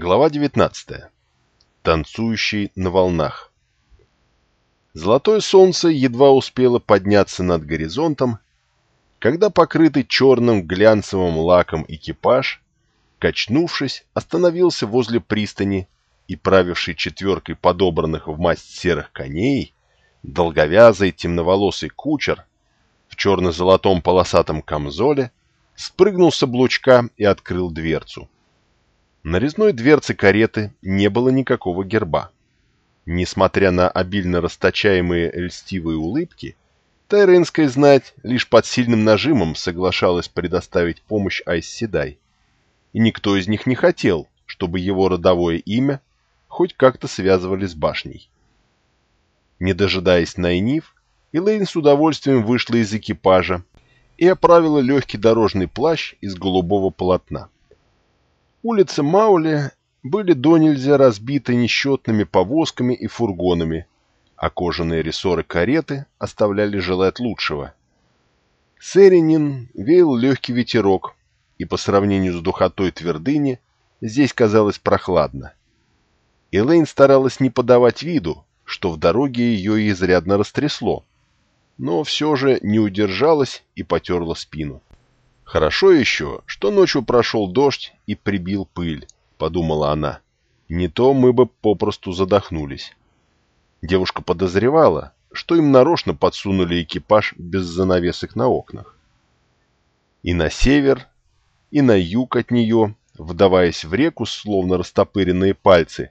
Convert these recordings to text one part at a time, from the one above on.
Глава 19. Танцующий на волнах. Золотое солнце едва успело подняться над горизонтом, когда покрытый черным глянцевым лаком экипаж, качнувшись, остановился возле пристани и правивший четверкой подобранных в масть серых коней, долговязый темноволосый кучер в черно-золотом полосатом камзоле спрыгнул с облучка и открыл дверцу. На резной дверце кареты не было никакого герба. Несмотря на обильно расточаемые льстивые улыбки, Тайренская знать лишь под сильным нажимом соглашалась предоставить помощь Айсседай. И никто из них не хотел, чтобы его родовое имя хоть как-то связывали с башней. Не дожидаясь Найниф, Элейн с удовольствием вышла из экипажа и оправила легкий дорожный плащ из голубого полотна. Улицы Маули были до нельзя разбиты несчетными повозками и фургонами, а кожаные рессоры кареты оставляли желать лучшего. Сэринин веял легкий ветерок, и по сравнению с духотой твердыни здесь казалось прохладно. Элейн старалась не подавать виду, что в дороге ее изрядно растрясло, но все же не удержалась и потерла спину. «Хорошо еще, что ночью прошел дождь и прибил пыль», — подумала она. «Не то мы бы попросту задохнулись». Девушка подозревала, что им нарочно подсунули экипаж без занавесок на окнах. И на север, и на юг от нее, вдаваясь в реку, словно растопыренные пальцы,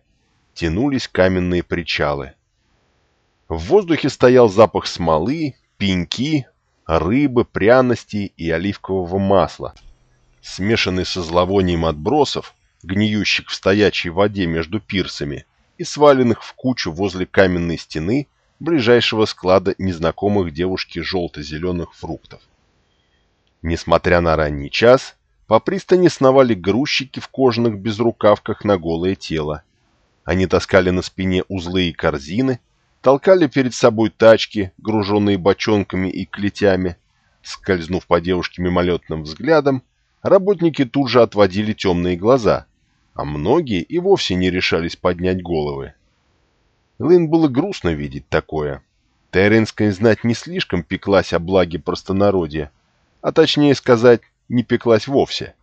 тянулись каменные причалы. В воздухе стоял запах смолы, пеньки, рыбы, пряностей и оливкового масла, смешанный со зловонием отбросов, гниющих в стоячей воде между пирсами и сваленных в кучу возле каменной стены ближайшего склада незнакомых девушке желто-зеленых фруктов. Несмотря на ранний час, по пристани сновали грузчики в кожаных безрукавках на голое тело. Они таскали на спине узлы и корзины, толкали перед собой тачки, груженные бочонками и клетями. Скользнув по девушке мимолетным взглядом, работники тут же отводили темные глаза, а многие и вовсе не решались поднять головы. Лейн было грустно видеть такое. Теренская знать не слишком пеклась о благе простонародья, а точнее сказать, не пеклась вовсе.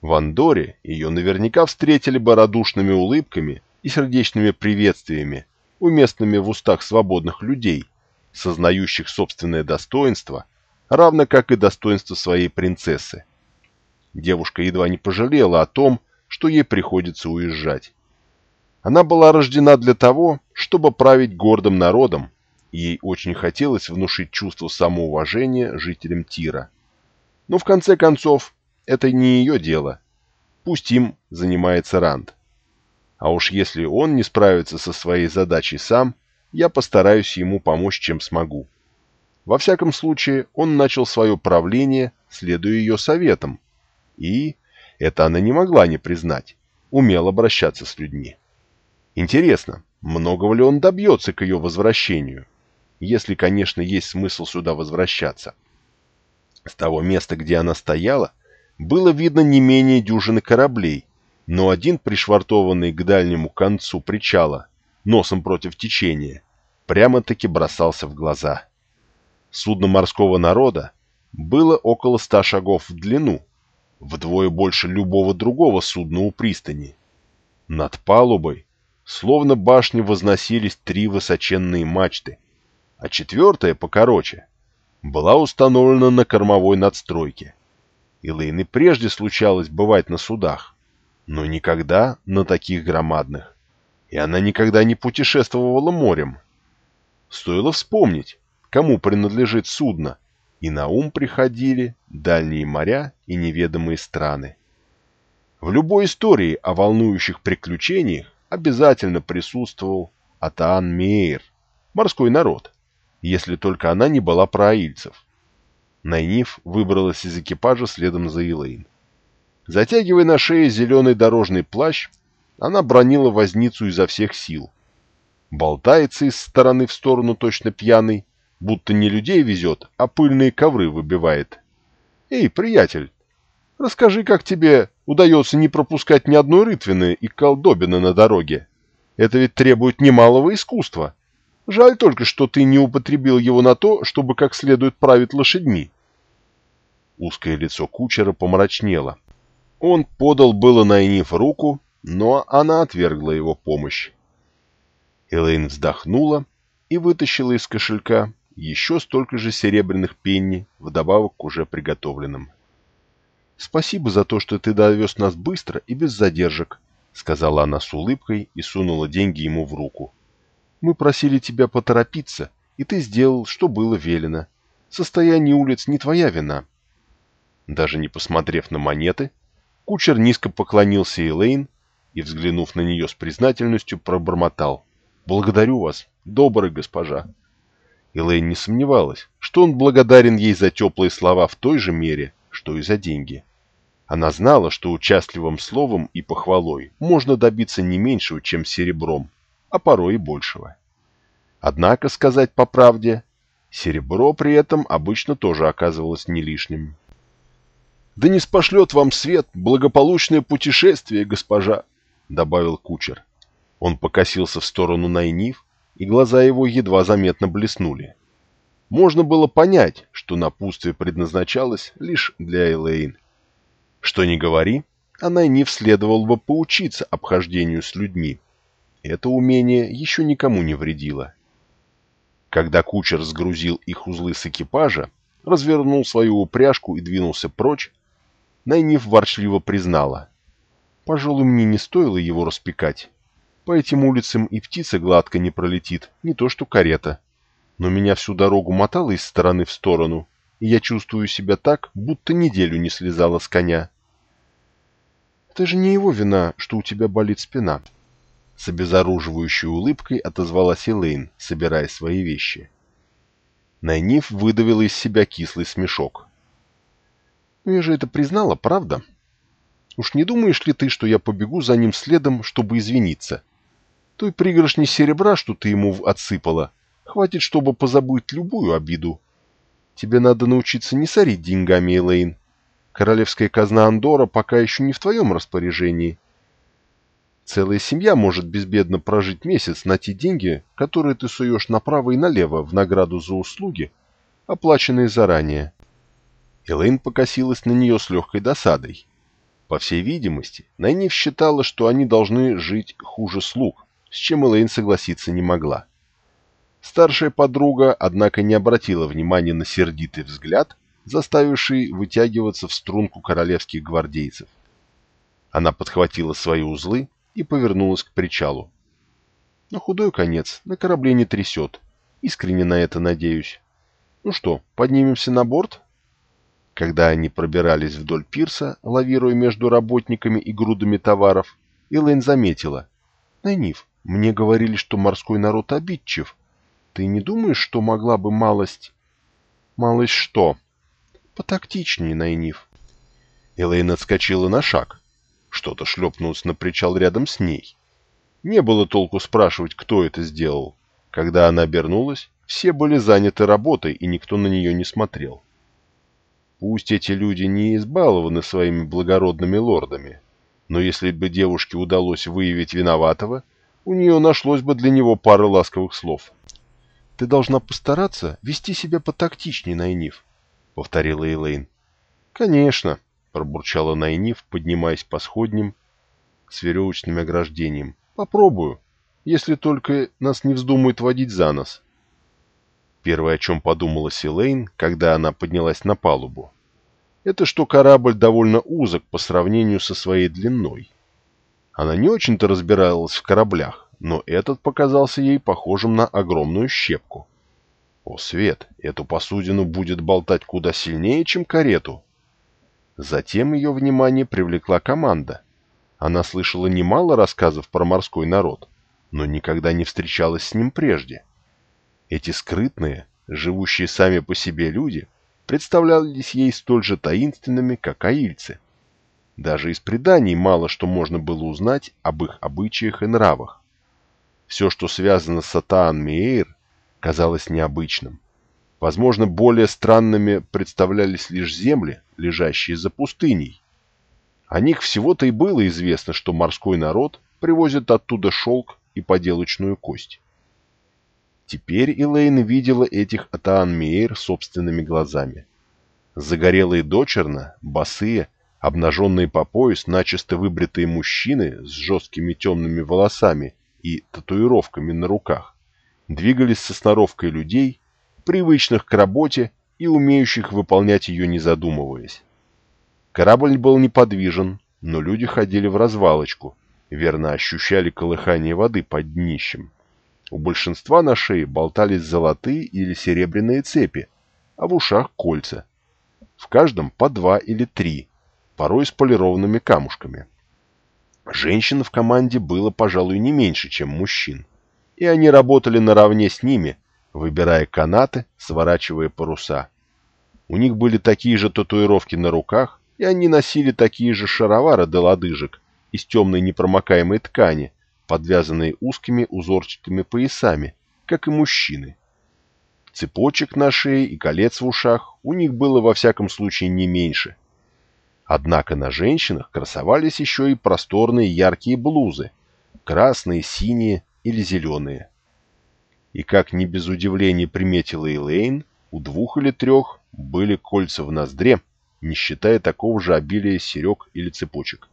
В Андоре ее наверняка встретили бы радушными улыбками и сердечными приветствиями, уместными в устах свободных людей, сознающих собственное достоинство, равно как и достоинство своей принцессы. Девушка едва не пожалела о том, что ей приходится уезжать. Она была рождена для того, чтобы править гордым народом, и ей очень хотелось внушить чувство самоуважения жителям Тира. Но в конце концов, это не ее дело. Пусть им занимается Ранд. А уж если он не справится со своей задачей сам, я постараюсь ему помочь, чем смогу. Во всяком случае, он начал свое правление, следуя ее советам. И, это она не могла не признать, умел обращаться с людьми. Интересно, многого ли он добьется к ее возвращению? Если, конечно, есть смысл сюда возвращаться. С того места, где она стояла, было видно не менее дюжины кораблей, но один, пришвартованный к дальнему концу причала, носом против течения, прямо-таки бросался в глаза. Судно морского народа было около ста шагов в длину, вдвое больше любого другого судна у пристани. Над палубой, словно башни, возносились три высоченные мачты, а четвертая, покороче, была установлена на кормовой надстройке. Илэйн и прежде случалось бывать на судах, но никогда на таких громадных. И она никогда не путешествовала морем. Стоило вспомнить, кому принадлежит судно, и на ум приходили дальние моря и неведомые страны. В любой истории о волнующих приключениях обязательно присутствовал Атаан Мейер, морской народ, если только она не была про аильцев. Найниф выбралась из экипажа следом за Илэйн. Затягивая на шее зеленый дорожный плащ, она бронила возницу изо всех сил. Болтается из стороны в сторону точно пьяный, будто не людей везет, а пыльные ковры выбивает. «Эй, приятель, Расскажи, как тебе удается не пропускать ни одной рытвины и колдобины на дороге. Это ведь требует немалого искусства. Жаль только, что ты не употребил его на то, чтобы как следует править лошадьми. Узкое лицо кучера помрачнело. Он подал было Найниф руку, но она отвергла его помощь. Элейн вздохнула и вытащила из кошелька еще столько же серебряных пенни, вдобавок к уже приготовленным. «Спасибо за то, что ты довез нас быстро и без задержек», — сказала она с улыбкой и сунула деньги ему в руку. «Мы просили тебя поторопиться, и ты сделал, что было велено. Состояние улиц не твоя вина». Даже не посмотрев на монеты, кучер низко поклонился Элейн и, взглянув на нее с признательностью, пробормотал. «Благодарю вас, добрая госпожа». Элейн не сомневалась, что он благодарен ей за теплые слова в той же мере, что и за деньги. Она знала, что участливым словом и похвалой можно добиться не меньшего, чем серебром, а порой и большего. Однако, сказать по правде, серебро при этом обычно тоже оказывалось не лишним. «Да не спошлет вам свет благополучное путешествие, госпожа!» — добавил кучер. Он покосился в сторону Найниф, и глаза его едва заметно блеснули. Можно было понять, что напутствие предназначалось лишь для Элейн. Что ни говори, она не следовало бы поучиться обхождению с людьми. Это умение еще никому не вредило. Когда кучер сгрузил их узлы с экипажа, развернул свою упряжку и двинулся прочь, Найниф ворчливо признала. «Пожалуй, мне не стоило его распекать. По этим улицам и птица гладко не пролетит, не то что карета. Но меня всю дорогу мотало из стороны в сторону, и я чувствую себя так, будто неделю не слезала с коня. «Это же не его вина, что у тебя болит спина», — с обезоруживающей улыбкой отозвалась Элейн, собирая свои вещи. Найниф выдавила из себя кислый смешок. «Ну я же это признала, правда? Уж не думаешь ли ты, что я побегу за ним следом, чтобы извиниться? Той пригоршни серебра, что ты ему отсыпала, хватит, чтобы позабыть любую обиду. Тебе надо научиться не сорить деньгами, Элейн. Королевская казна Андора пока еще не в твоем распоряжении. Целая семья может безбедно прожить месяц на те деньги, которые ты суешь направо и налево в награду за услуги, оплаченные заранее. Элейн покосилась на нее с легкой досадой. По всей видимости, Найниф считала, что они должны жить хуже слуг, с чем Элейн согласиться не могла. Старшая подруга, однако, не обратила внимания на сердитый взгляд, заставивший вытягиваться в струнку королевских гвардейцев. Она подхватила свои узлы и повернулась к причалу. На худой конец, на корабле не трясет. Искренне на это надеюсь. Ну что, поднимемся на борт? Когда они пробирались вдоль пирса, лавируя между работниками и грудами товаров, Элэйн заметила. «Найниф, мне говорили, что морской народ обидчив. Ты не думаешь, что могла бы малость... Малость что? Потактичнее, Найниф. Элейн отскочила на шаг. Что-то шлепнулось на причал рядом с ней. Не было толку спрашивать, кто это сделал. Когда она обернулась, все были заняты работой, и никто на нее не смотрел. Пусть эти люди не избалованы своими благородными лордами, но если бы девушке удалось выявить виноватого, у нее нашлось бы для него пара ласковых слов. «Ты должна постараться вести себя потактичнее, Найниф», — повторила Элейн. «Конечно», — пробурчала Найниф, поднимаясь по сходням с веревочным ограждением. «Попробую, если только нас не вздумают водить за нос». Первое, о чем подумала Силейн, когда она поднялась на палубу, это что корабль довольно узок по сравнению со своей длиной. Она не очень-то разбиралась в кораблях, но этот показался ей похожим на огромную щепку. О, Свет, эту посудину будет болтать куда сильнее, чем карету. Затем ее внимание привлекла команда. Она слышала немало рассказов про морской народ, но никогда не встречалась с ним прежде. Эти скрытные, живущие сами по себе люди представлялись ей столь же таинственными, как аильцы. Даже из преданий мало что можно было узнать об их обычаях и нравах. Все, что связано с Атаан-Меэйр, казалось необычным. Возможно, более странными представлялись лишь земли, лежащие за пустыней, О них всего-то и было известно, что морской народ привозит оттуда шелк и поделочную кость. Теперь Элейн видела этих Атаан-Мейер собственными глазами. Загорелые дочерно, босые, обнаженные по пояс, начисто выбритые мужчины с жесткими темными волосами и татуировками на руках двигались со сноровкой людей, привычных к работе и умеющих выполнять ее не задумываясь. Корабль был неподвижен, но люди ходили в развалочку, верно ощущали колыхание воды под днищем. У большинства на шее болтались золотые или серебряные цепи, а в ушах кольца. В каждом по два или три, порой с полированными камушками. Женщин в команде было, пожалуй, не меньше, чем мужчин и они работали наравне с ними, выбирая канаты, сворачивая паруса. У них были такие же татуировки на руках, и они носили такие же шаровары до лодыжек из темной непромокаемой ткани, подвязанные узкими узорчатыми поясами, как и мужчины. Цепочек на шее и колец в ушах у них было во всяком случае не меньше. Однако на женщинах красовались еще и просторные яркие блузы, красные, синие, или зеленые. И как не без удивления приметила Элейн, у двух или трех были кольца в ноздре, не считая такого же обилия серег или цепочек.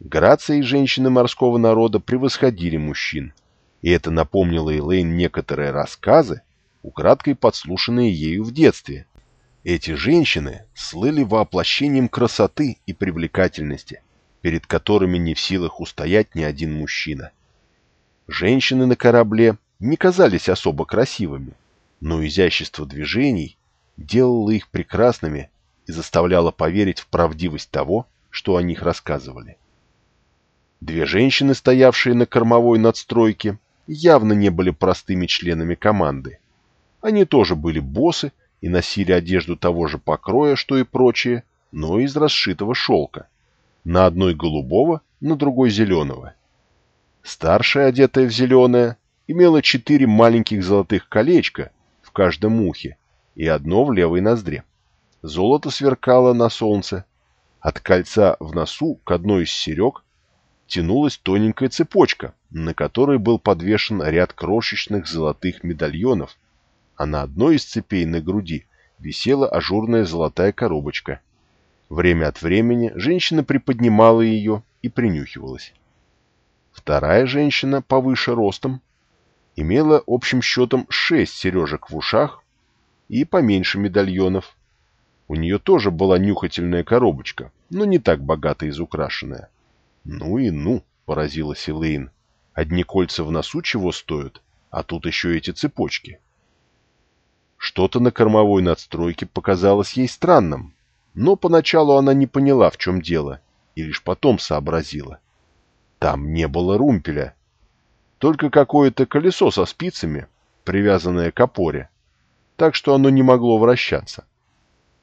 Грации женщины морского народа превосходили мужчин, и это напомнило Элейн некоторые рассказы, украдкой подслушанные ею в детстве. Эти женщины слыли воплощением красоты и привлекательности, перед которыми не в силах устоять ни один мужчина. Женщины на корабле не казались особо красивыми, но изящество движений делало их прекрасными и заставляло поверить в правдивость того, что о них рассказывали. Две женщины, стоявшие на кормовой надстройке, явно не были простыми членами команды. Они тоже были боссы и носили одежду того же покроя, что и прочие, но из расшитого шелка. На одной голубого, на другой зеленого. Старшая, одетая в зеленое, имела четыре маленьких золотых колечка в каждом ухе и одно в левой ноздре. Золото сверкало на солнце. От кольца в носу к одной из серег тянулась тоненькая цепочка, на которой был подвешен ряд крошечных золотых медальонов, а на одной из цепей на груди висела ажурная золотая коробочка. Время от времени женщина приподнимала ее и принюхивалась. Вторая женщина, повыше ростом, имела общим счетом шесть сережек в ушах и поменьше медальонов. У нее тоже была нюхательная коробочка, но не так богато изукрашенная. «Ну и ну!» — поразилась Элейн. «Одни кольца в носу чего стоят, а тут еще эти цепочки». Что-то на кормовой надстройке показалось ей странным, но поначалу она не поняла, в чем дело, и лишь потом сообразила. Там не было румпеля. Только какое-то колесо со спицами, привязанное к опоре, так что оно не могло вращаться.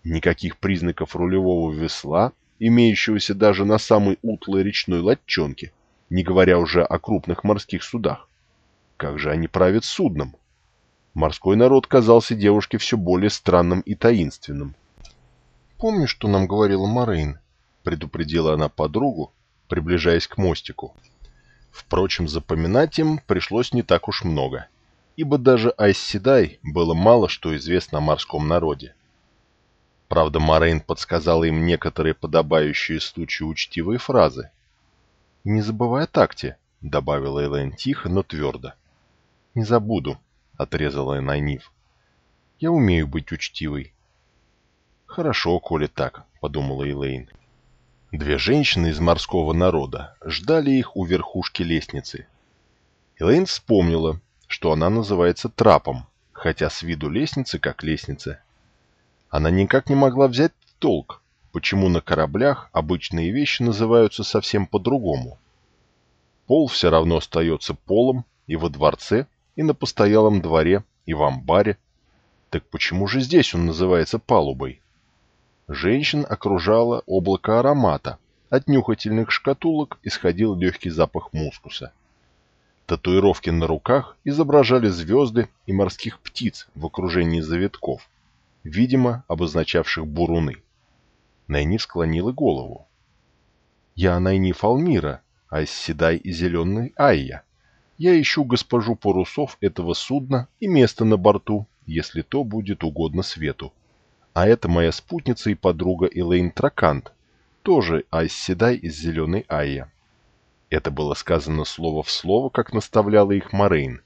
Никаких признаков рулевого весла, имеющегося даже на самой утлой речной лодчонке, не говоря уже о крупных морских судах. Как же они правят судном? Морской народ казался девушке все более странным и таинственным. «Помнишь, что нам говорила Морейн?» — предупредила она подругу, приближаясь к мостику. Впрочем, запоминать им пришлось не так уж много, ибо даже Айсседай было мало что известно о морском народе. Правда, Морейн подсказала им некоторые подобающие случаю учтивые фразы. «Не забывай о такте», — добавила Элэйн тихо, но твердо. «Не забуду», — отрезала Найниф. «Я умею быть учтивой». «Хорошо, коли так», — подумала Элэйн. Две женщины из морского народа ждали их у верхушки лестницы. Элэйн вспомнила, что она называется трапом, хотя с виду лестницы как лестница. Она никак не могла взять толк, почему на кораблях обычные вещи называются совсем по-другому. Пол все равно остается полом и во дворце, и на постоялом дворе, и в амбаре. Так почему же здесь он называется палубой? Женщин окружало облако аромата. От нюхательных шкатулок исходил легкий запах мускуса. Татуировки на руках изображали звезды и морских птиц в окружении завитков, видимо, обозначавших буруны. Найни склонила голову. «Я Найниф Алмира, Айсседай и Зеленый Айя. Я ищу госпожу парусов этого судна и место на борту, если то будет угодно свету. А это моя спутница и подруга Элейн Тракант, тоже Айсседай из Зеленой Айя». Это было сказано слово в слово, как наставляла их Морейн,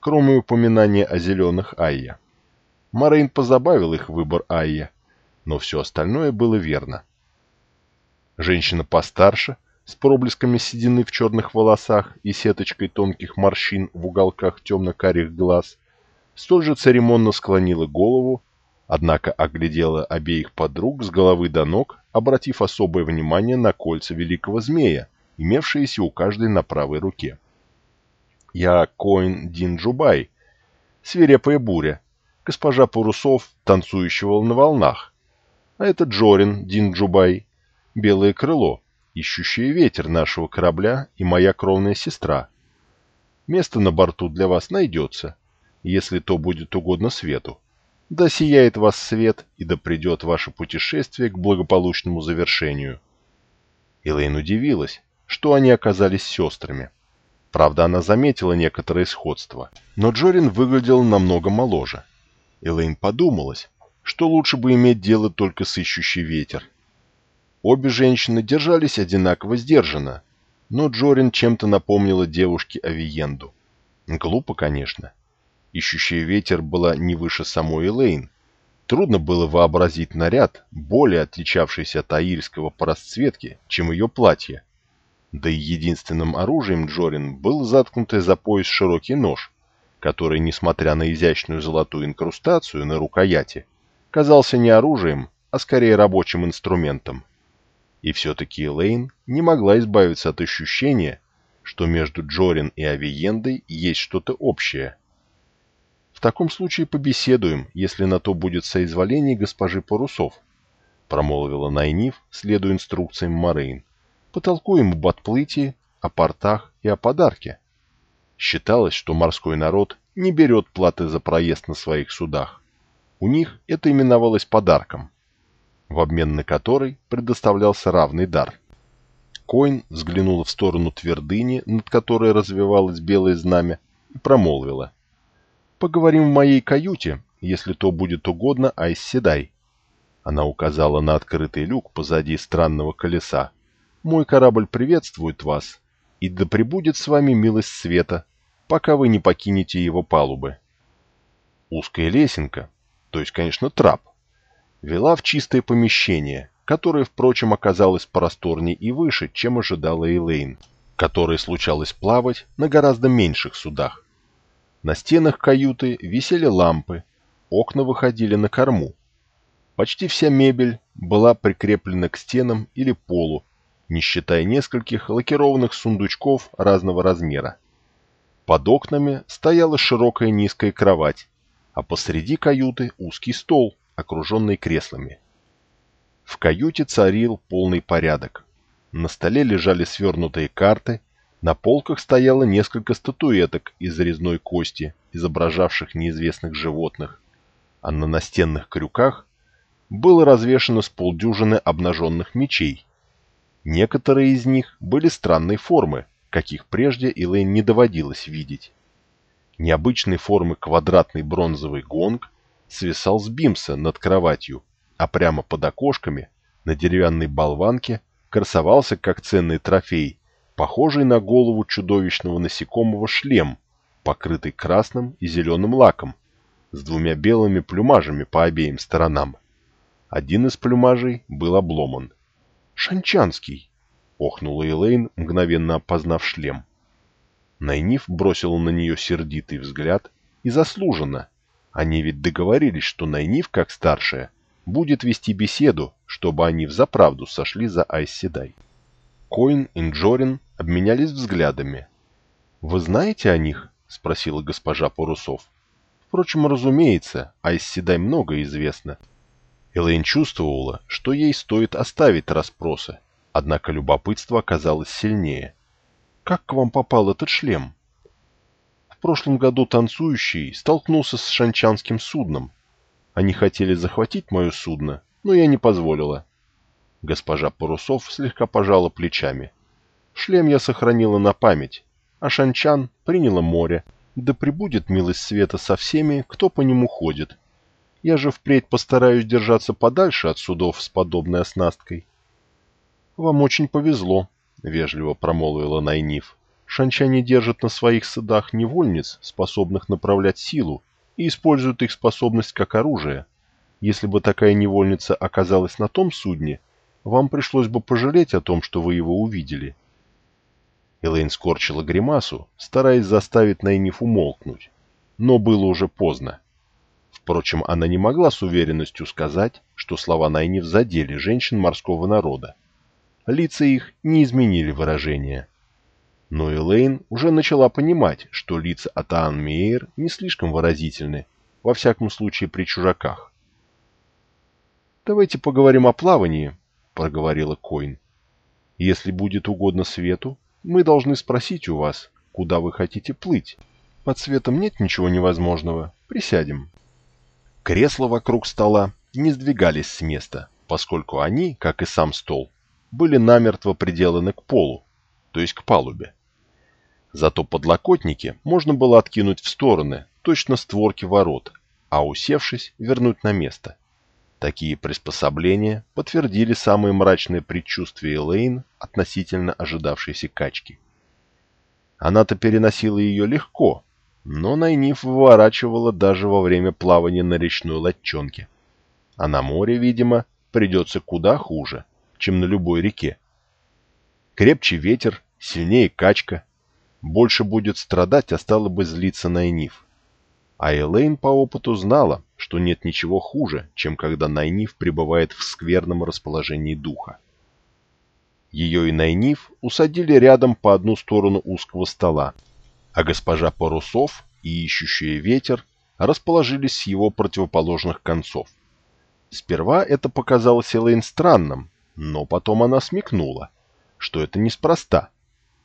кроме упоминания о зеленых Айя. Морейн позабавил их выбор Айя, но все остальное было верно. Женщина постарше, с проблесками седины в черных волосах и сеточкой тонких морщин в уголках темно-карих глаз, столь же церемонно склонила голову, однако оглядела обеих подруг с головы до ног, обратив особое внимание на кольца великого змея, имевшиеся у каждой на правой руке. «Я Коин Дин Джубай, свирепая буря, госпожа Парусов, танцующего на волнах, а это Джорин Дин Джубай, белое крыло, ищущее ветер нашего корабля и моя кровная сестра. Место на борту для вас найдется, если то будет угодно свету. Да сияет вас свет, и да придет ваше путешествие к благополучному завершению». Элейн удивилась, что они оказались сестрами. Правда, она заметила некоторое сходство, но Джорин выглядел намного моложе. Элейн подумалась, что лучше бы иметь дело только с ищущий ветер. Обе женщины держались одинаково сдержанно, но Джорин чем-то напомнила девушке Авиенду. Глупо, конечно. Ищущая ветер была не выше самой Элейн. Трудно было вообразить наряд, более отличавшийся от аильского по расцветке, чем ее платье, да и единственным оружием Джорин был заткнутый за пояс широкий нож, который, несмотря на изящную золотую инкрустацию на рукояти, казался не оружием, а скорее рабочим инструментом. И все-таки Элейн не могла избавиться от ощущения, что между Джорин и Авиендой есть что-то общее. «В таком случае побеседуем, если на то будет соизволение госпожи Парусов», промолвила Найниф, следуя инструкциям Морейн. Потолкуем об отплытии, о портах и о подарке. Считалось, что морской народ не берет платы за проезд на своих судах. У них это именовалось подарком, в обмен на который предоставлялся равный дар. Коин взглянула в сторону твердыни, над которой развивалось белое знамя, и промолвила. «Поговорим в моей каюте, если то будет угодно, Айсседай». Она указала на открытый люк позади странного колеса, мой корабль приветствует вас, и да пребудет с вами милость света, пока вы не покинете его палубы. Узкая лесенка, то есть, конечно, трап, вела в чистое помещение, которое, впрочем, оказалось просторнее и выше, чем ожидала Элейн, которой случалось плавать на гораздо меньших судах. На стенах каюты висели лампы, окна выходили на корму. Почти вся мебель была прикреплена к стенам или полу, не считая нескольких лакированных сундучков разного размера. Под окнами стояла широкая низкая кровать, а посреди каюты узкий стол, окруженный креслами. В каюте царил полный порядок. На столе лежали свернутые карты, на полках стояло несколько статуэток из резной кости, изображавших неизвестных животных, а на настенных крюках было развешано с полдюжины обнаженных мечей, Некоторые из них были странной формы, каких прежде Элэйн не доводилось видеть. Необычной формы квадратный бронзовый гонг свисал с бимса над кроватью, а прямо под окошками, на деревянной болванке, красовался как ценный трофей, похожий на голову чудовищного насекомого шлем, покрытый красным и зеленым лаком, с двумя белыми плюмажами по обеим сторонам. Один из плюмажей был обломан. «Шанчанский!» — охнула Элейн, мгновенно опознав шлем. Найниф бросила на нее сердитый взгляд и заслуженно. Они ведь договорились, что Найниф, как старшая, будет вести беседу, чтобы они взаправду сошли за Айседай. Коин и Джорин обменялись взглядами. «Вы знаете о них?» — спросила госпожа Парусов. «Впрочем, разумеется, Айседай много известно, Элэйн чувствовала, что ей стоит оставить расспросы, однако любопытство оказалось сильнее. «Как к вам попал этот шлем?» В прошлом году танцующий столкнулся с шанчанским судном. Они хотели захватить мое судно, но я не позволила. Госпожа Парусов слегка пожала плечами. Шлем я сохранила на память, а Шанчан приняла море, да прибудет милость света со всеми, кто по нему ходит. Я же впредь постараюсь держаться подальше от судов с подобной оснасткой. — Вам очень повезло, — вежливо промолвила Найниф. Шанчане держат на своих судах невольниц, способных направлять силу, и используют их способность как оружие. Если бы такая невольница оказалась на том судне, вам пришлось бы пожалеть о том, что вы его увидели. Элейн скорчила гримасу, стараясь заставить Найниф умолкнуть. Но было уже поздно. Впрочем, она не могла с уверенностью сказать, что слова Найниф задели женщин морского народа. Лица их не изменили выражения. Но Элейн уже начала понимать, что лица Атаан Мейер не слишком выразительны, во всяком случае при чужаках. «Давайте поговорим о плавании», — проговорила Койн. «Если будет угодно свету, мы должны спросить у вас, куда вы хотите плыть. Под светом нет ничего невозможного. Присядем. Кресла вокруг стола не сдвигались с места, поскольку они, как и сам стол, были намертво приделаны к полу, то есть к палубе. Зато подлокотники можно было откинуть в стороны, точно створки ворот, а усевшись, вернуть на место. Такие приспособления подтвердили самые мрачные предчувствия Элейн относительно ожидавшейся качки. Она-то переносила ее легко, но Найниф выворачивала даже во время плавания на речной лодчонке. А на море, видимо, придется куда хуже, чем на любой реке. Крепче ветер, сильнее качка. Больше будет страдать, а стало бы злиться Найниф. А Элейн по опыту знала, что нет ничего хуже, чем когда Найниф пребывает в скверном расположении духа. Ее и Найниф усадили рядом по одну сторону узкого стола, а госпожа Парусов и ищущая ветер расположились с его противоположных концов. Сперва это показалось Элейн странным, но потом она смекнула, что это неспроста.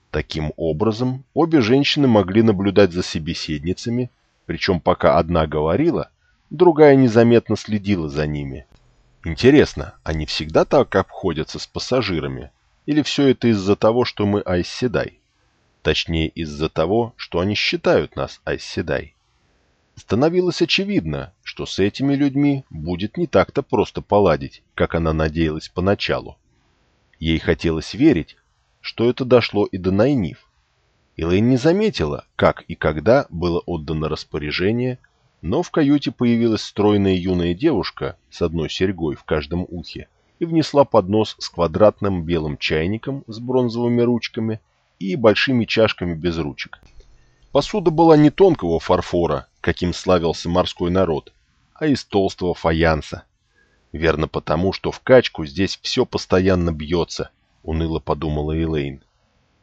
Таким образом, обе женщины могли наблюдать за собеседницами, причем пока одна говорила, другая незаметно следила за ними. Интересно, они всегда так обходятся с пассажирами? Или все это из-за того, что мы Айсседай? Точнее, из-за того, что они считают нас Айсседай. Становилось очевидно, что с этими людьми будет не так-то просто поладить, как она надеялась поначалу. Ей хотелось верить, что это дошло и до Найниф, Элэйн не заметила, как и когда было отдано распоряжение, но в каюте появилась стройная юная девушка с одной серьгой в каждом ухе и внесла поднос с квадратным белым чайником с бронзовыми ручками и большими чашками без ручек. Посуда была не тонкого фарфора, каким славился морской народ, а из толстого фаянса. Верно потому, что в качку здесь все постоянно бьется, уныло подумала Элейн.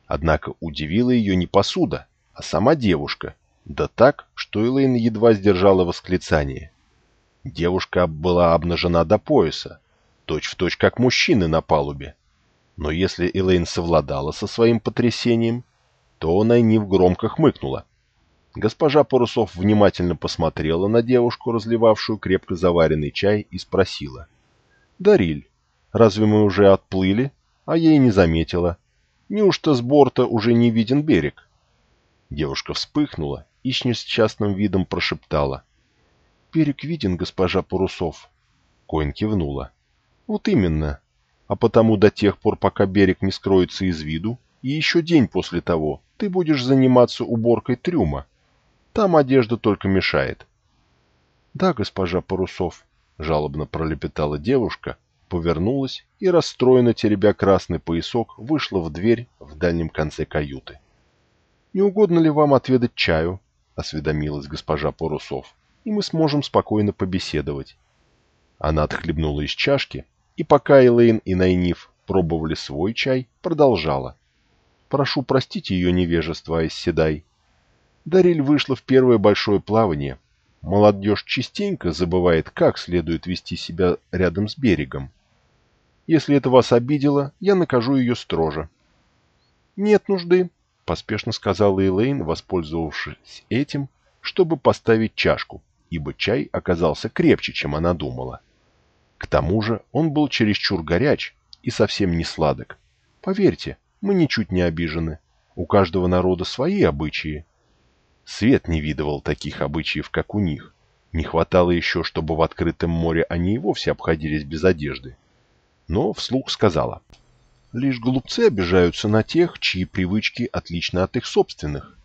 Однако удивила ее не посуда, а сама девушка, да так, что Элейн едва сдержала восклицание. Девушка была обнажена до пояса, точь-в-точь точь как мужчины на палубе. Но если Элейн совладала со своим потрясением, то Найнив громко хмыкнула. Госпожа Парусов внимательно посмотрела на девушку, разливавшую крепко заваренный чай, и спросила. «Дариль, разве мы уже отплыли?» А ей не заметила. Неужто с борта уже не виден берег? Девушка вспыхнула и с несчастным видом прошептала. «Берег виден, госпожа Парусов». Коин кивнула. «Вот именно. А потому до тех пор, пока берег не скроется из виду, и еще день после того, ты будешь заниматься уборкой трюма. Там одежда только мешает». «Да, госпожа Парусов», — жалобно пролепетала девушка, повернулась и, расстроенно теребя красный поясок, вышла в дверь в дальнем конце каюты. «Не угодно ли вам отведать чаю?» — осведомилась госпожа Парусов, «и мы сможем спокойно побеседовать». Она отхлебнула из чашки, и пока Элейн и Найниф пробовали свой чай, продолжала. «Прошу простить ее невежество, Айсседай. Дариль вышла в первое большое плавание. Молодежь частенько забывает, как следует вести себя рядом с берегом. Если это вас обидело, я накажу ее строже». «Нет нужды», — поспешно сказала Элейн, воспользовавшись этим, чтобы поставить чашку, ибо чай оказался крепче, чем она думала. К тому же он был чересчур горяч, и совсем не сладок. Поверьте, мы ничуть не обижены. У каждого народа свои обычаи. Свет не видывал таких обычаев, как у них. Не хватало еще, чтобы в открытом море они и вовсе обходились без одежды. Но вслух сказала. Лишь глупцы обижаются на тех, чьи привычки отличны от их собственных.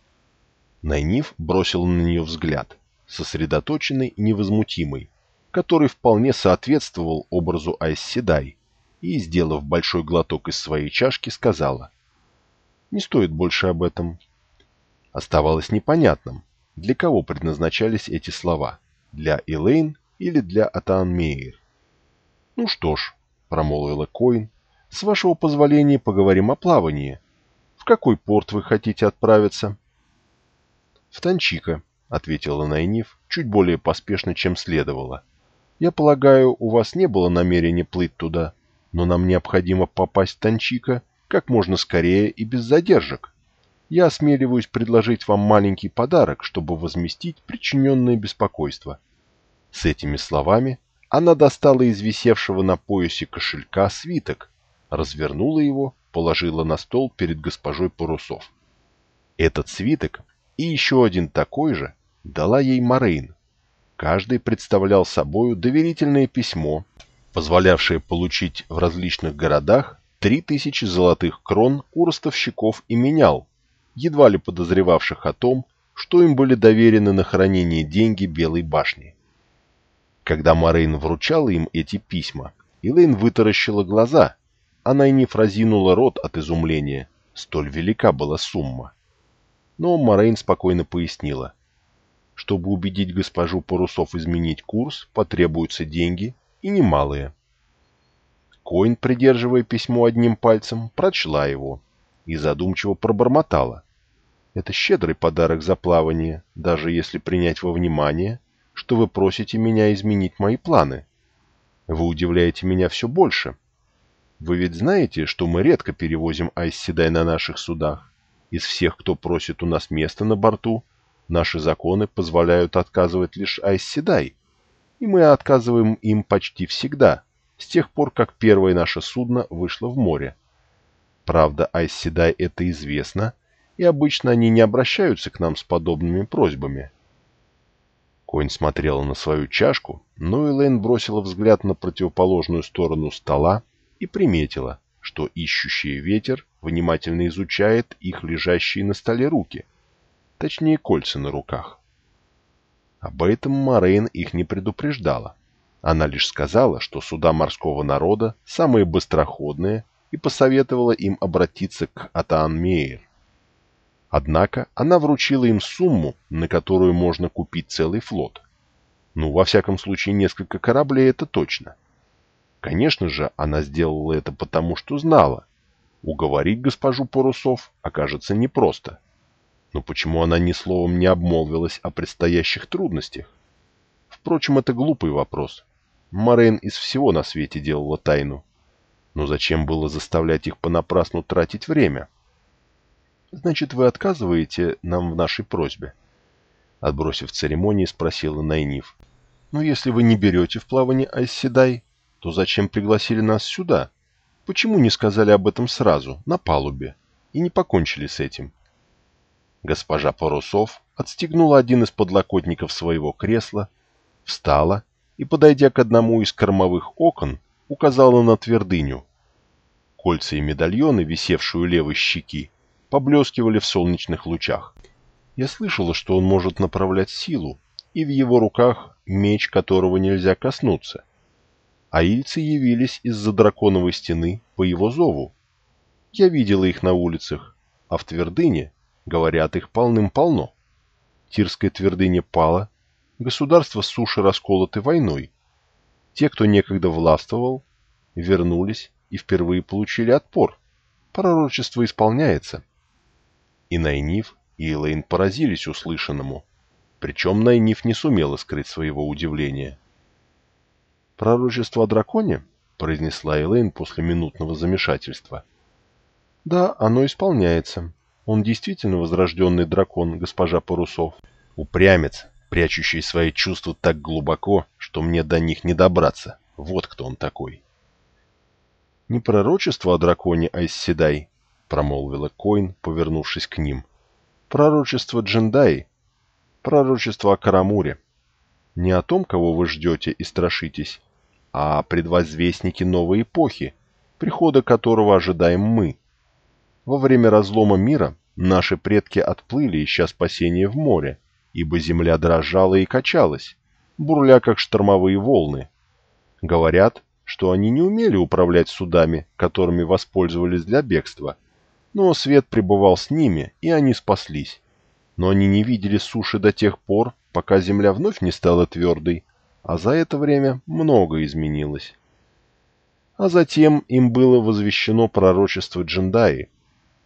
Найниф бросил на нее взгляд, сосредоточенный и невозмутимый, который вполне соответствовал образу Айсседай, и, сделав большой глоток из своей чашки, сказала. «Не стоит больше об этом». Оставалось непонятным, для кого предназначались эти слова – для Элейн или для Атан Мейер. «Ну что ж», – промолвила Коин, – «с вашего позволения поговорим о плавании. В какой порт вы хотите отправиться?» «В Танчика», — ответила Найниф, чуть более поспешно, чем следовало. «Я полагаю, у вас не было намерения плыть туда, но нам необходимо попасть в Танчика как можно скорее и без задержек. Я осмеливаюсь предложить вам маленький подарок, чтобы возместить причиненное беспокойство». С этими словами она достала из висевшего на поясе кошелька свиток, развернула его, положила на стол перед госпожой Парусов. Этот свиток и еще один такой же дала ей Морейн. Каждый представлял собою доверительное письмо, позволявшее получить в различных городах три тысячи золотых крон у ростовщиков и менял, едва ли подозревавших о том, что им были доверены на хранение деньги Белой башни. Когда Морейн вручала им эти письма, Элейн вытаращила глаза, она и не фразинула рот от изумления, столь велика была сумма. Но Морейн спокойно пояснила. Чтобы убедить госпожу Парусов изменить курс, потребуются деньги, и немалые. Коин, придерживая письмо одним пальцем, прочла его и задумчиво пробормотала. Это щедрый подарок за плавание, даже если принять во внимание, что вы просите меня изменить мои планы. Вы удивляете меня все больше. Вы ведь знаете, что мы редко перевозим Айсседай на наших судах. Из всех, кто просит у нас место на борту, наши законы позволяют отказывать лишь Айсседай, и мы отказываем им почти всегда, с тех пор, как первое наше судно вышло в море. Правда, Айсседай это известно, и обычно они не обращаются к нам с подобными просьбами. Конь смотрела на свою чашку, но Элэйн бросила взгляд на противоположную сторону стола и приметила, что ищущий ветер внимательно изучает их лежащие на столе руки, точнее кольца на руках. Об этом Морейн их не предупреждала. Она лишь сказала, что суда морского народа самые быстроходные и посоветовала им обратиться к Атаан Мейер. Однако она вручила им сумму, на которую можно купить целый флот. Ну, во всяком случае, несколько кораблей это точно. Конечно же, она сделала это потому, что знала, Уговорить госпожу Парусов окажется непросто. Но почему она ни словом не обмолвилась о предстоящих трудностях? Впрочем, это глупый вопрос. Морейн из всего на свете делала тайну. Но зачем было заставлять их понапрасну тратить время? «Значит, вы отказываете нам в нашей просьбе?» Отбросив церемонии, спросила Найниф. «Но если вы не берете в плавание Айсседай, то зачем пригласили нас сюда?» Почему не сказали об этом сразу, на палубе, и не покончили с этим? Госпожа Парусов отстегнула один из подлокотников своего кресла, встала и, подойдя к одному из кормовых окон, указала на твердыню. Кольца и медальоны, висевшие у левой щеки, поблескивали в солнечных лучах. Я слышала, что он может направлять силу, и в его руках меч, которого нельзя коснуться — аильцы явились из-за драконовой стены по его зову. Я видела их на улицах, а в твердыне, говорят, их полным-полно. Тирская твердыня пала, государства с суши расколоты войной. Те, кто некогда властвовал, вернулись и впервые получили отпор. Пророчество исполняется. И Найниф, и Элейн поразились услышанному. Причем Найниф не сумела скрыть своего удивления. «Пророчество о драконе?» — произнесла Элейн после минутного замешательства. «Да, оно исполняется. Он действительно возрожденный дракон, госпожа Парусов. Упрямец, прячущий свои чувства так глубоко, что мне до них не добраться. Вот кто он такой». «Не пророчество о драконе Айсседай», — промолвила Коин, повернувшись к ним. «Пророчество Джендай, пророчество о Карамуре. Не о том, кого вы ждете и страшитесь, а о предвозвестнике новой эпохи, прихода которого ожидаем мы. Во время разлома мира наши предки отплыли, ища спасения в море, ибо земля дрожала и качалась, бурля, как штормовые волны. Говорят, что они не умели управлять судами, которыми воспользовались для бегства, но свет пребывал с ними, и они спаслись. Но они не видели суши до тех пор, пока земля вновь не стала твердой, а за это время многое изменилось. А затем им было возвещено пророчество Джендаи.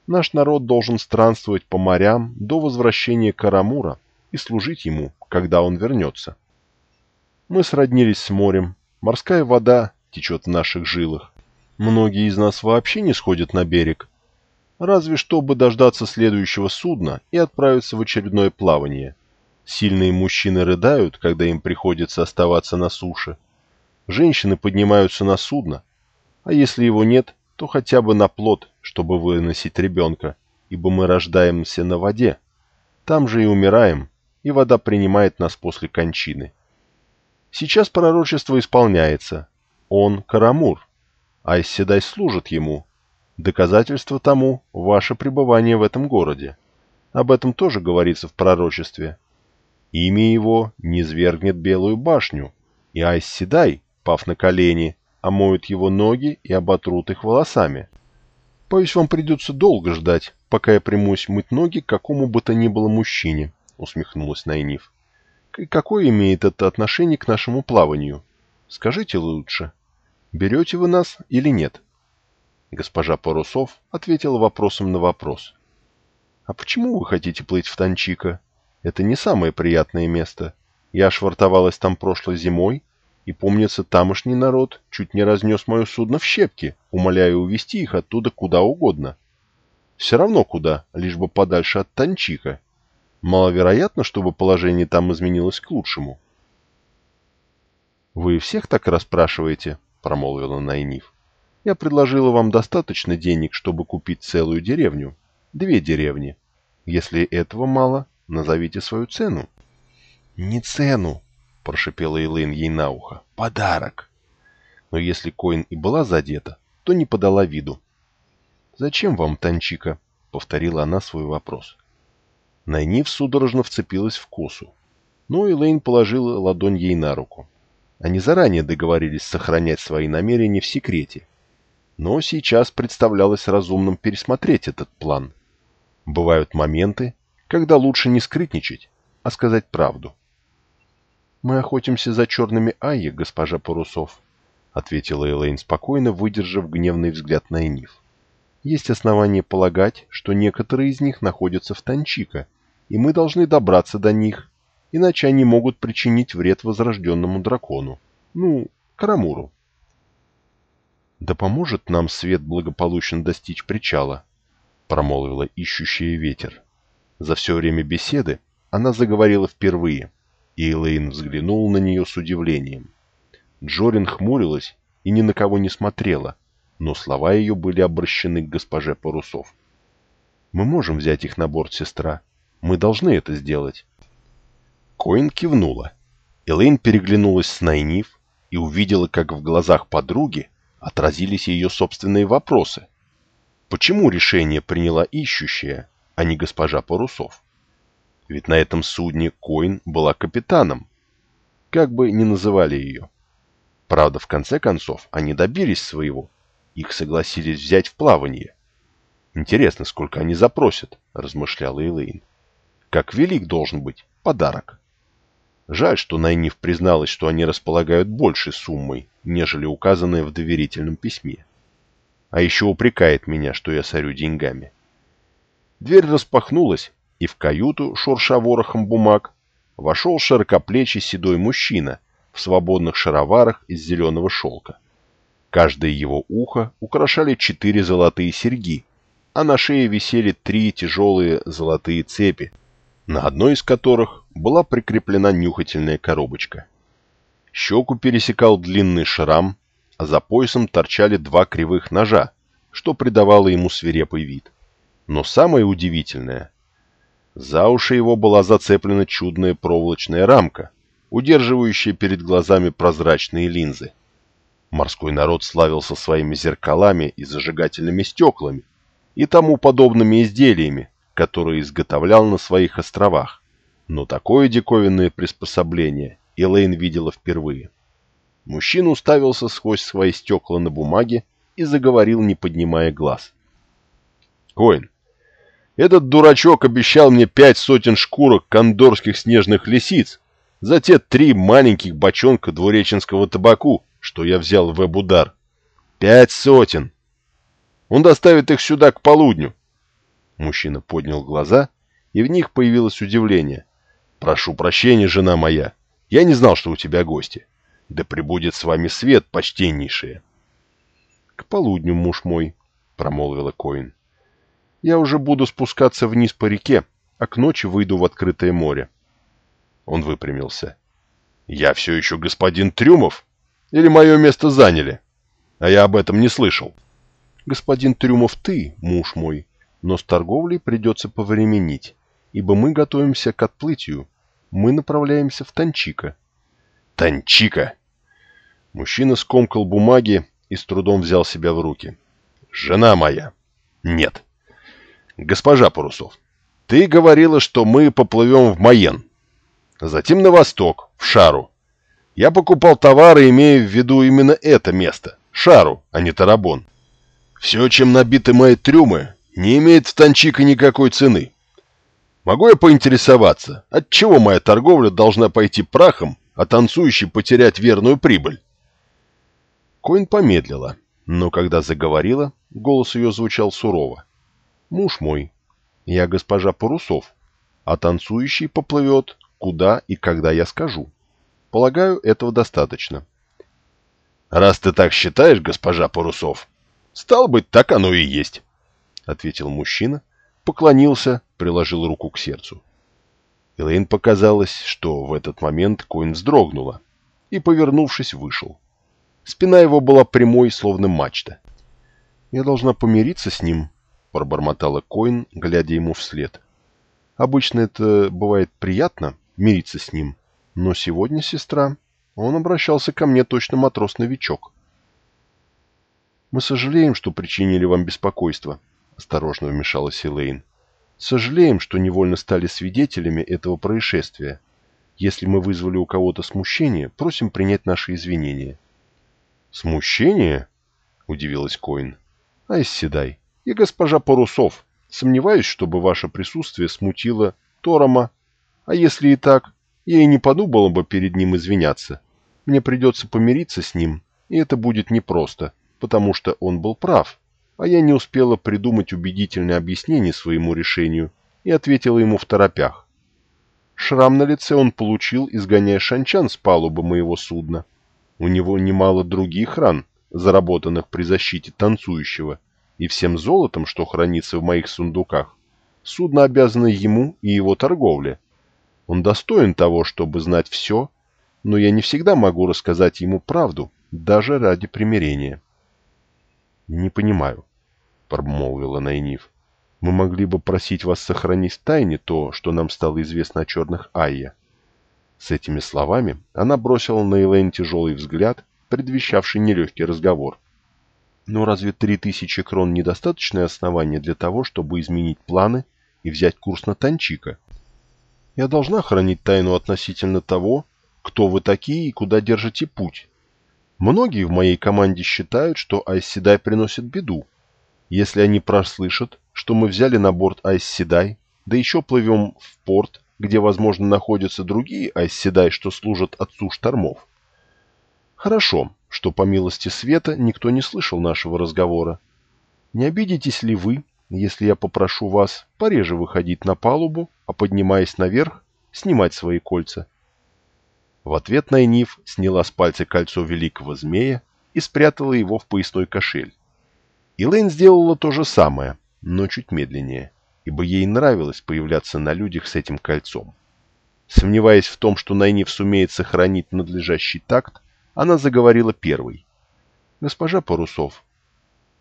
Наш народ должен странствовать по морям до возвращения Карамура и служить ему, когда он вернется. Мы сроднились с морем, морская вода течет в наших жилах. Многие из нас вообще не сходят на берег, разве чтобы дождаться следующего судна и отправиться в очередное плавание. Сильные мужчины рыдают, когда им приходится оставаться на суше. Женщины поднимаются на судно, а если его нет, то хотя бы на плот, чтобы выносить ребенка, ибо мы рождаемся на воде. Там же и умираем, и вода принимает нас после кончины. Сейчас пророчество исполняется, он Карамур, а Исседай служит ему. Доказательство тому – ваше пребывание в этом городе. Об этом тоже говорится в пророчестве. Имя его не свергнет Белую башню, и Айсседай, пав на колени, омоют его ноги и оботрут их волосами. Боюсь, вам придется долго ждать, пока я примусь мыть ноги какому бы то ни было мужчине, усмехнулась Найниф. Какое имеет это отношение к нашему плаванию? Скажите лучше. Берете вы нас или нет?» Госпожа Парусов ответила вопросом на вопрос. «А почему вы хотите плыть в Танчика? Это не самое приятное место. Я швартовалась там прошлой зимой, и, помнится, тамошний народ чуть не разнес мое судно в щепки, умоляя увезти их оттуда куда угодно. Все равно куда, лишь бы подальше от Танчика. Маловероятно, чтобы положение там изменилось к лучшему». «Вы всех так расспрашиваете?» — промолвила Найниф. «Я предложила вам достаточно денег, чтобы купить целую деревню. Две деревни. Если этого мало, назовите свою цену». «Не цену», — прошипела Элэйн ей на ухо. «Подарок». Но если Коин и была задета, то не подала виду. «Зачем вам, Танчика?» — повторила она свой вопрос. Найниф судорожно вцепилась в косу, но Элэйн положила ладонь ей на руку. Они заранее договорились сохранять свои намерения в секрете. Но сейчас представлялось разумным пересмотреть этот план. Бывают моменты, когда лучше не скрытничать, а сказать правду. «Мы охотимся за черными Айи, госпожа Парусов», — ответила Элейн спокойно, выдержав гневный взгляд на Эниф. «Есть основания полагать, что некоторые из них находятся в Танчика, и мы должны добраться до них иначе они могут причинить вред возрожденному дракону. Ну, Карамуру. «Да поможет нам свет благополучно достичь причала», — промолвила ищущая ветер. За все время беседы она заговорила впервые, и Элэйн взглянул на нее с удивлением. Джорин хмурилась и ни на кого не смотрела, но слова ее были обращены к госпоже Парусов. «Мы можем взять их на борт, сестра. Мы должны это сделать. Коин кивнула. Элейн переглянулась с Найниф и увидела, как в глазах подруги отразились ее собственные вопросы. Почему решение приняла ищущая, а не госпожа Парусов? Ведь на этом судне Коин была капитаном. Как бы ни называли ее. Правда, в конце концов, они добились своего. Их согласились взять в плавание. Интересно, сколько они запросят, размышляла Элейн. Как велик должен быть подарок. Жаль, что Найниф призналась, что они располагают большей суммой, нежели указанная в доверительном письме. А еще упрекает меня, что я сорю деньгами. Дверь распахнулась, и в каюту, шурша ворохом бумаг, вошел широкоплечий седой мужчина в свободных шароварах из зеленого шелка. Каждое его ухо украшали четыре золотые серьги, а на шее висели три тяжелые золотые цепи, на одной из которых была прикреплена нюхательная коробочка. Щеку пересекал длинный шрам, а за поясом торчали два кривых ножа, что придавало ему свирепый вид. Но самое удивительное, за уши его была зацеплена чудная проволочная рамка, удерживающая перед глазами прозрачные линзы. Морской народ славился своими зеркалами и зажигательными стеклами и тому подобными изделиями, которые изготовлял на своих островах. Но такое диковинное приспособление Элейн видела впервые. Мужчина уставился сквозь свои стекла на бумаге и заговорил, не поднимая глаз. «Коин, этот дурачок обещал мне пять сотен шкурок кондорских снежных лисиц за те три маленьких бочонка двуреченского табаку, что я взял в Эбудар. Пять сотен! Он доставит их сюда к полудню. Мужчина поднял глаза, и в них появилось удивление. «Прошу прощения, жена моя. Я не знал, что у тебя гости. Да пребудет с вами свет, почтеннейшие». «К полудню, муж мой», — промолвила Коин. «Я уже буду спускаться вниз по реке, а к ночи выйду в открытое море». Он выпрямился. «Я все еще господин Трюмов?» Или мое место заняли? А я об этом не слышал. Господин Трюмов, ты, муж мой, но с торговлей придется повременить, ибо мы готовимся к отплытию. Мы направляемся в Танчика. Танчика! Мужчина скомкал бумаги и с трудом взял себя в руки. Жена моя. Нет. Госпожа Парусов, ты говорила, что мы поплывем в Майен. Затем на восток, в Шару. Я покупал товары, имея в виду именно это место. Шару, а не Тарабон. Все, чем набиты мои трюмы, не имеет в Танчика никакой цены. Могу я поинтересоваться, от чего моя торговля должна пойти прахом, а танцующий потерять верную прибыль? Коин помедлила, но когда заговорила, голос ее звучал сурово. «Муж мой, я госпожа Парусов, а танцующий поплывет, куда и когда я скажу». Полагаю, этого достаточно. «Раз ты так считаешь, госпожа Парусов, стал быть, так оно и есть», — ответил мужчина, поклонился, приложил руку к сердцу. Элэйн показалось, что в этот момент Коин вздрогнула и, повернувшись, вышел. Спина его была прямой, словно мачта. «Я должна помириться с ним», — пробормотала Коин, глядя ему вслед. «Обычно это бывает приятно, мириться с ним, но сегодня, сестра, он обращался ко мне точно матрос-новичок. «Мы сожалеем, что причинили вам беспокойство», — осторожно вмешалась Элейн. «Сожалеем, что невольно стали свидетелями этого происшествия. Если мы вызвали у кого-то смущение, просим принять наши извинения». «Смущение?» — удивилась Коин. «Айсседай, и госпожа Парусов. Сомневаюсь, чтобы ваше присутствие смутило Торома. А если и так, я и не подумала бы перед ним извиняться. Мне придется помириться с ним, и это будет непросто, потому что он был прав, а я не успела придумать убедительное объяснение своему решению и ответила ему в торопях. Шрам на лице он получил, изгоняя шанчан с палубы моего судна. У него немало других ран, заработанных при защите танцующего, и всем золотом, что хранится в моих сундуках. Судно обязано ему и его торговле, он достоин того, чтобы знать все, но я не всегда могу рассказать ему правду, даже ради примирения. «Не понимаю», — промолвила Найниф. «Мы могли бы просить вас сохранить в тайне то, что нам стало известно о черных Айя». С этими словами она бросила на Элэйн тяжелый взгляд, предвещавший нелегкий разговор. «Но разве три тысячи крон недостаточное основание для того, чтобы изменить планы и взять курс на Танчика?» Я должна хранить тайну относительно того, кто вы такие и куда держите путь. Многие в моей команде считают, что Айсседай приносит беду. Если они прослышат, что мы взяли на борт Айсседай, да еще плывем в порт, где, возможно, находятся другие Айсседай, что служат отцу штормов. Хорошо, что по милости света никто не слышал нашего разговора. Не обидитесь ли вы, если я попрошу вас пореже выходить на палубу, а поднимаясь наверх, снимать свои кольца. В ответ Найниф сняла с пальца кольцо великого змея и спрятала его в поясной кошель. Илэйн сделала то же самое, но чуть медленнее, ибо ей нравилось появляться на людях с этим кольцом. Сомневаясь в том, что Найниф сумеет сохранить надлежащий такт, она заговорила первой. «Госпожа Парусов,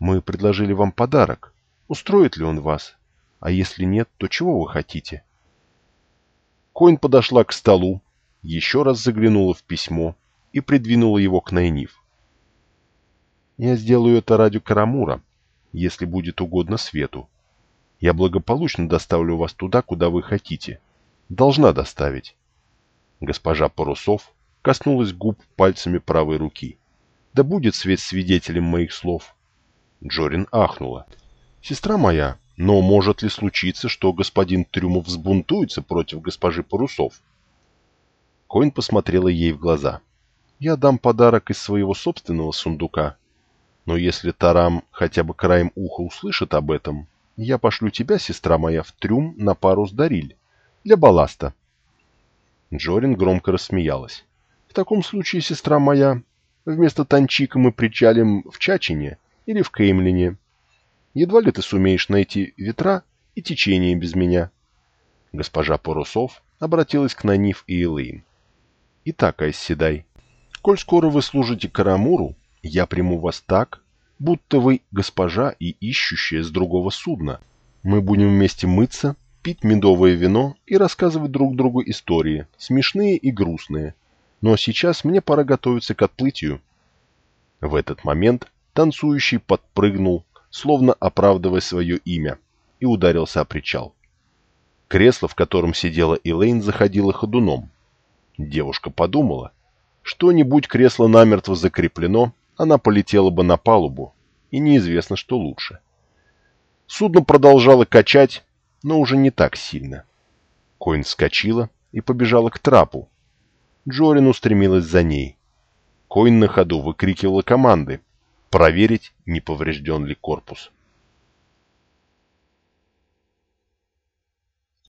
мы предложили вам подарок. Устроит ли он вас? А если нет, то чего вы хотите?» Коин подошла к столу, еще раз заглянула в письмо и придвинула его к Найниф. «Я сделаю это ради Карамура, если будет угодно свету. Я благополучно доставлю вас туда, куда вы хотите. Должна доставить». Госпожа Парусов коснулась губ пальцами правой руки. «Да будет свет свидетелем моих слов!» Джорин ахнула. «Сестра моя, но может ли случиться, что господин Трюмов взбунтуется против госпожи Парусов?» Коин посмотрела ей в глаза. «Я дам подарок из своего собственного сундука. Но если Тарам хотя бы краем уха услышит об этом, я пошлю тебя, сестра моя, в трюм на пару с Дариль. Для балласта». Джорин громко рассмеялась. «В таком случае, сестра моя, вместо Танчика мы причалим в Чачине или в Кеймлине. Едва ли ты сумеешь найти ветра и течение без меня». Госпожа Парусов обратилась к Наниф и Элэйн. «Итак, Айсседай, коль скоро вы служите Карамуру, я приму вас так, будто вы госпожа и ищущая с другого судна. Мы будем вместе мыться, пить медовое вино и рассказывать друг другу истории, смешные и грустные. Но сейчас мне пора готовиться к отплытию». В этот момент танцующий подпрыгнул, словно оправдывая свое имя, и ударился о причал. Кресло, в котором сидела Элейн, заходило ходуном. Девушка подумала, что-нибудь кресло намертво закреплено, она полетела бы на палубу, и неизвестно, что лучше. Судно продолжало качать, но уже не так сильно. Коин вскочила и побежала к трапу. Джорин устремилась за ней. Коин на ходу выкрикивала команды, проверить, не поврежден ли корпус.